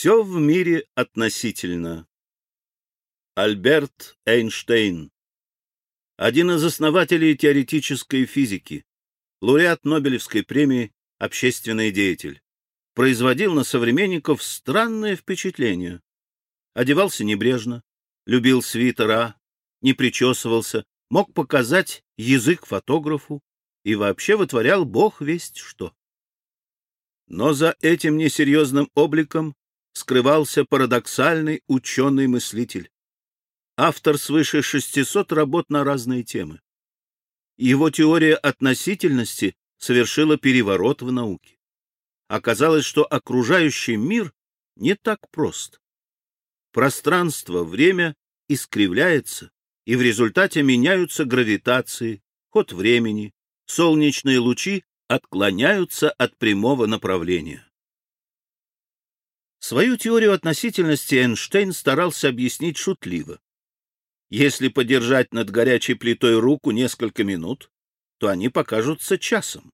Все в мире относительно. Альберт Эйнштейн Один из основателей теоретической физики, лауреат Нобелевской премии «Общественный деятель», производил на современников странное впечатление. Одевался небрежно, любил свитера, не причесывался, мог показать язык фотографу и вообще вытворял бог весть что. Но за этим несерьезным обликом скрывался парадоксальный ученый-мыслитель. Автор свыше 600 работ на разные темы. Его теория относительности совершила переворот в науке. Оказалось, что окружающий мир не так прост. Пространство, время искривляется, и в результате меняются гравитации, ход времени, солнечные лучи отклоняются от прямого направления. Свою теорию относительности Эйнштейн старался объяснить шутливо. Если подержать над горячей плитой руку несколько минут, то они покажутся часом.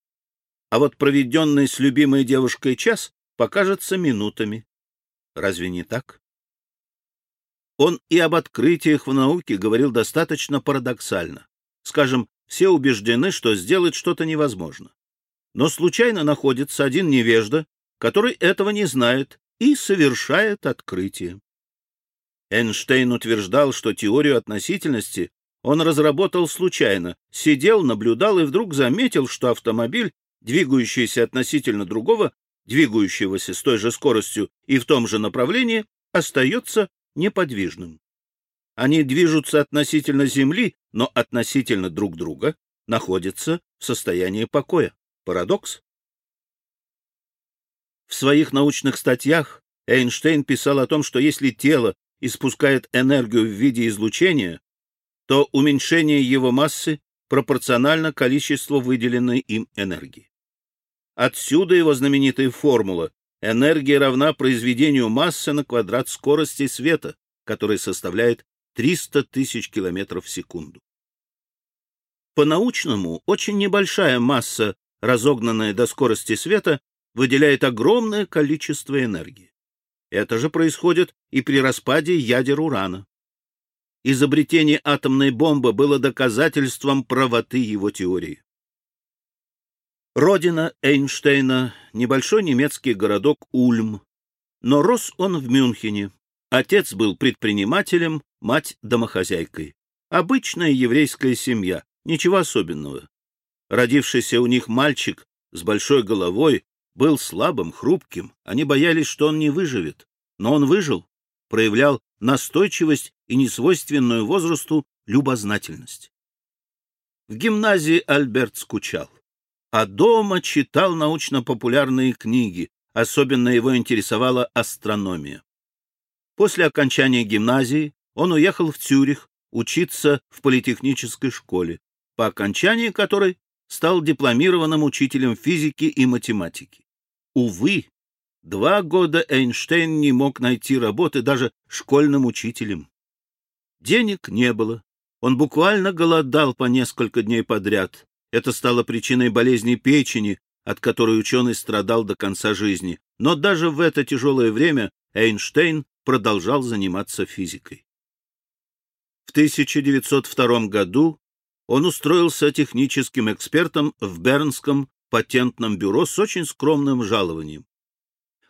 А вот проведенный с любимой девушкой час покажется минутами. Разве не так? Он и об открытиях в науке говорил достаточно парадоксально. Скажем, все убеждены, что сделать что-то невозможно. Но случайно находится один невежда, который этого не знает и совершает открытие. Эйнштейн утверждал, что теорию относительности он разработал случайно, сидел, наблюдал и вдруг заметил, что автомобиль, двигающийся относительно другого, двигающегося с той же скоростью и в том же направлении, остается неподвижным. Они движутся относительно Земли, но относительно друг друга находятся в состоянии покоя. Парадокс? В своих научных статьях Эйнштейн писал о том, что если тело испускает энергию в виде излучения, то уменьшение его массы пропорционально количеству выделенной им энергии. Отсюда его знаменитая формула энергия равна произведению массы на квадрат скорости света, которая составляет 300 тысяч километров в секунду. По-научному, очень небольшая масса, разогнанная до скорости света, выделяет огромное количество энергии. Это же происходит и при распаде ядер урана. Изобретение атомной бомбы было доказательством правоты его теории. Родина Эйнштейна — небольшой немецкий городок Ульм, но рос он в Мюнхене. Отец был предпринимателем, мать — домохозяйкой. Обычная еврейская семья, ничего особенного. Родившийся у них мальчик с большой головой был слабым, хрупким, они боялись, что он не выживет. Но он выжил, проявлял настойчивость и несвойственную возрасту любознательность. В гимназии Альберт скучал, а дома читал научно-популярные книги, особенно его интересовала астрономия. После окончания гимназии он уехал в Цюрих учиться в политехнической школе, по окончании которой стал дипломированным учителем физики и математики. Увы, два года Эйнштейн не мог найти работы даже школьным учителем. Денег не было. Он буквально голодал по несколько дней подряд. Это стало причиной болезни печени, от которой ученый страдал до конца жизни. Но даже в это тяжелое время Эйнштейн продолжал заниматься физикой. В 1902 году он устроился техническим экспертом в Бернском патентном бюро с очень скромным жалованием.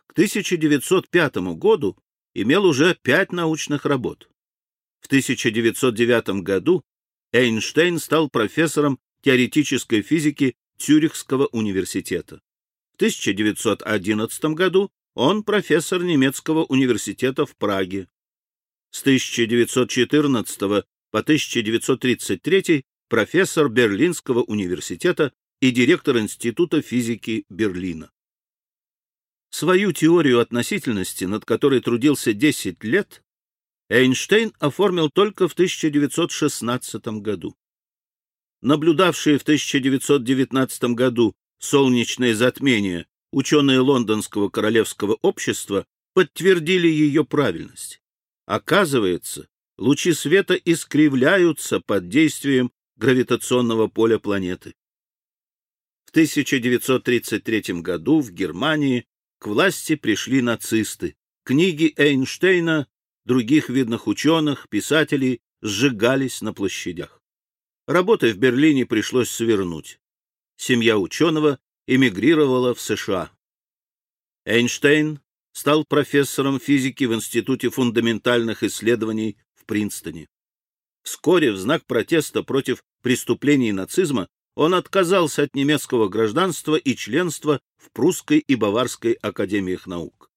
К 1905 году имел уже пять научных работ. В 1909 году Эйнштейн стал профессором теоретической физики Цюрихского университета. В 1911 году он профессор немецкого университета в Праге. С 1914 по 1933 профессор Берлинского университета и директор Института физики Берлина. Свою теорию относительности, над которой трудился 10 лет, Эйнштейн оформил только в 1916 году. Наблюдавшие в 1919 году солнечное затмение ученые Лондонского королевского общества подтвердили ее правильность. Оказывается, лучи света искривляются под действием гравитационного поля планеты. В 1933 году в Германии к власти пришли нацисты, Книги Эйнштейна, других видных ученых, писателей сжигались на площадях. Работы в Берлине пришлось свернуть. Семья ученого эмигрировала в США. Эйнштейн стал профессором физики в Институте фундаментальных исследований в Принстоне. Вскоре, в знак протеста против преступлений нацизма, он отказался от немецкого гражданства и членства в Прусской и Баварской академиях наук.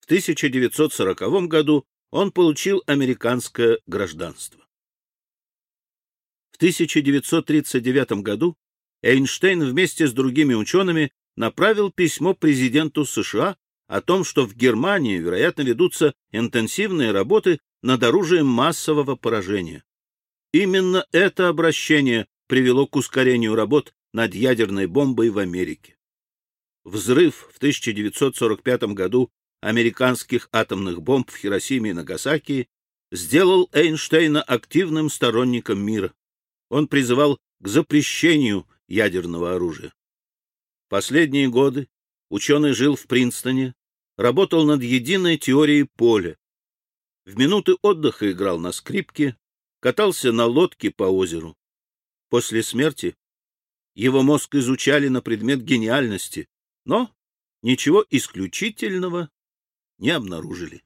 В 1940 году он получил американское гражданство. В 1939 году Эйнштейн вместе с другими учеными направил письмо президенту США о том, что в Германии, вероятно, ведутся интенсивные работы над оружием массового поражения. Именно это обращение привело к ускорению работ над ядерной бомбой в Америке. Взрыв в 1945 году американских атомных бомб в Хиросиме и Нагасаки сделал Эйнштейна активным сторонником мира. Он призывал к запрещению ядерного оружия. Последние годы ученый жил в Принстоне, работал над единой теорией поля. В минуты отдыха играл на скрипке, катался на лодке по озеру. После смерти его мозг изучали на предмет гениальности, но ничего исключительного не обнаружили.